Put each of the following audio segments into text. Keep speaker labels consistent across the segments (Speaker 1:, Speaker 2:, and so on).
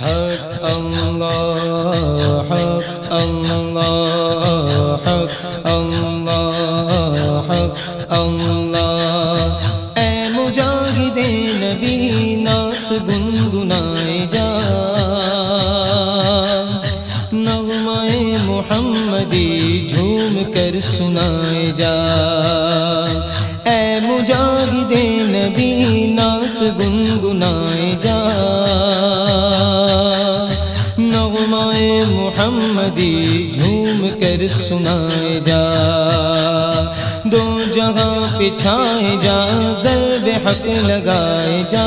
Speaker 1: حق، اللہ حق اللہ حق اللہ حق، اللہ۔ اے مجاہد نبی، نعت گنگنائے جا۔ نغمہ محمدی جھوم کر سنائے جا۔ اے مجاہد نبی، نعت گنگنائے محمدی جھوم کر سنائے جا۔ دو جگہ پچھائے جا، ضرب حق لگائے جا۔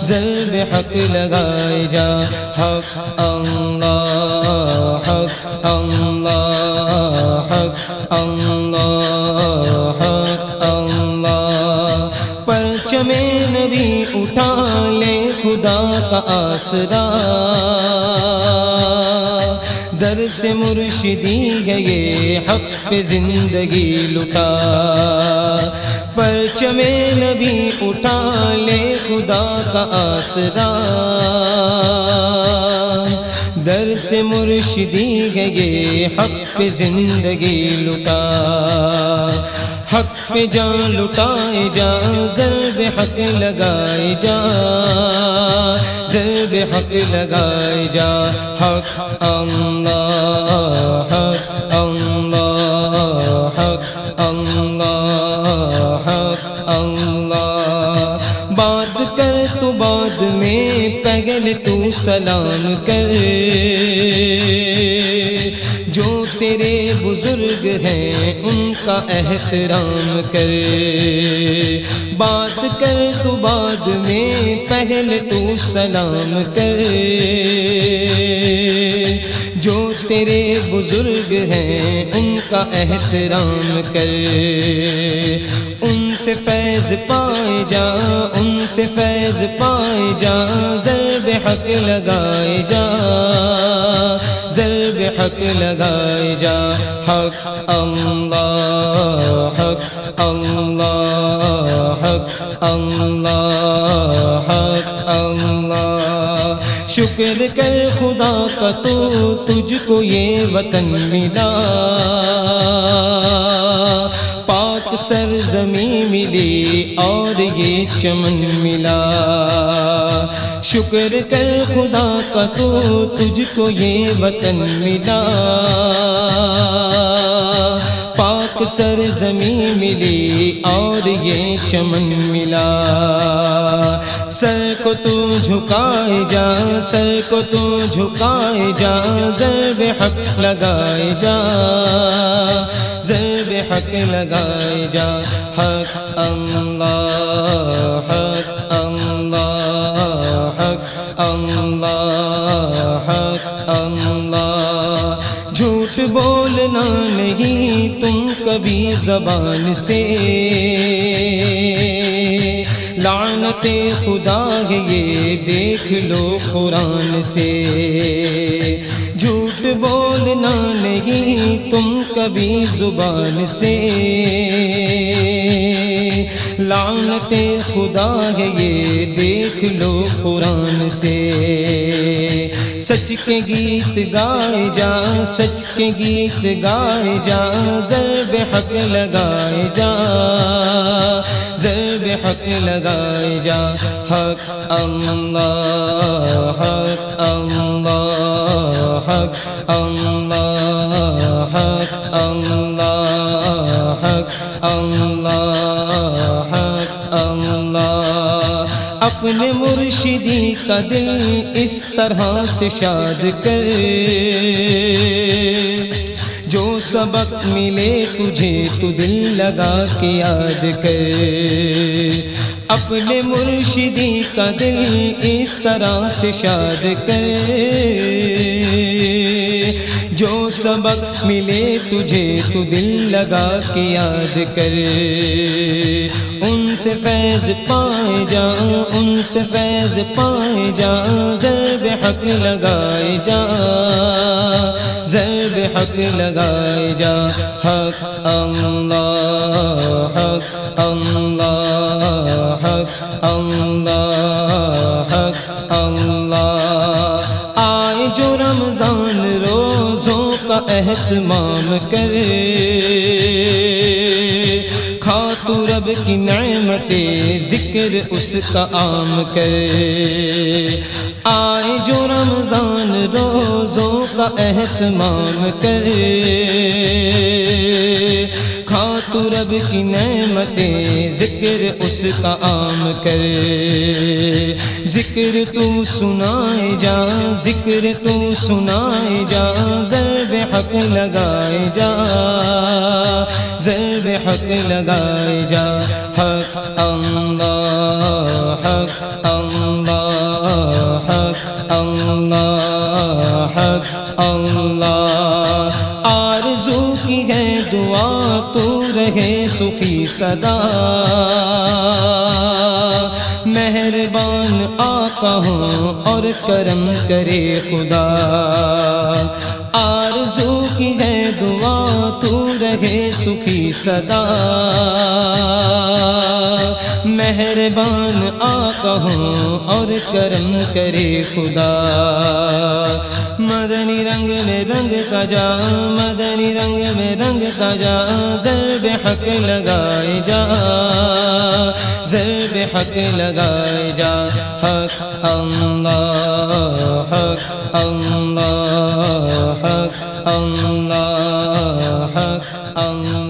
Speaker 1: ضرب حق لگائے جا۔ حق اللہ حق اللہ حق اللہ حق اللہ۔ پرچم نبی اٹھا لے خدا کا آسرا۔ در سے مرشدی گئے حق پہ زندگی لٹا۔ پرچم نبی اٹھا لے خدا کا آسرا۔ در سے مرشدی گئے حق پہ زندگی لٹا۔ حق پہ جان لٹائے جا ضرب حق لگائے جا ضرب حق لگائے جا، حق اللہ حق اللہ حق اللہ حق اللہ۔ بات کر تو بعد میں پگل تو سلام کر۔ جو تیرے بزرگ ہیں، ان کا احترام کر۔ بات کر تو بعد میں پہلے تو سلام کر۔ جو تیرے بزرگ ہیں، ان کا احترام کر۔ ان سے فیض پائے جا، ان سے فیض پائے جا، ضرب حق لگائے جا۔ حق لگائے جا، حق اللہ حق اللہ حق اللہ حق اللہ۔ شکر کر خدا کا تو تجھ کو یہ وطن ملا۔ پاک سرزمین ملی اور یہ چمن ملا۔ شکر کر خدا کا تو تجھ کو یہ وطن ملا۔ پاک سر زمین ملی اور یہ چمن ملا۔ سر کو تو جھکائے جا، سر کو تو جھکائے جا، ضرب حق لگائے جا۔ ضرب حق لگائے جا، حق اللہ حق اللہ۔ اللہ حق اللہ۔ جھوٹ بولنا نہیں تم کبھی زبان سے۔ لعنت خدا ہے یہ دیکھ لو قرآن سے۔ جھوٹ بولنا نہیں، تم کبھی زبان سے۔ لعنت خدا ہے یہ، دیکھ لو قرآن سے۔ سچ کے گیت گائے جا، سچ کے گیت گائے جا، ضرب حق لگائے جا۔ ضرب حق لگائے جا، حق اللہ۔ اللہ حق اللہ حق اللہ حق اللہ حق، اللہ۔ اپنے مرشدی کا دل اس طرح سے شاد کر۔ جو سبق ملے تجھے تو دل لگا کے یاد کر۔ اپنے مرشدی کا دل اس طرح سے شاد کر۔ جو سبق ملے تجھے تو دل لگا کے یاد کر۔ ان سے فیض پائے جا، ان سے فیض پائے جا، ضرب حق لگائے جا۔ ضرب حق لگائے جا۔ حق اللہ حق اللہ حق اللہ حق اللہ۔ روزوں کا اہتمام کرے۔ کھا تو رب کی نعمتیں، ذکر اس کا عام کرے۔ آئے جو رمضان روزوں کا اہتمام کرے۔ کھا تو رب کی نعمت ذکر اس کا عام کرے ذکر تو سنائے جا، ذکر تو سنائے جا، ضرب حق لگائے جا۔ ضرب حق لگائے جا۔ حق اللہ حق اللہ حق اللہ، حق رہے سخی صدا۔ مہربان آقا ہوں اور کرم کرے خدا۔ آرزو کی ہے دعا، تو رہے سخی صدا۔ مہربان آقا ہوں اور کرم کرے خدا۔ مدنی رنگ میں رنگ کا جا، مدنی رنگ میں رنگ کا جا۔ ضرب حق لگائے جا۔ ضرب حق لگائے جا۔ حق اللہ حق اللہ، حق اللہ حق اللہ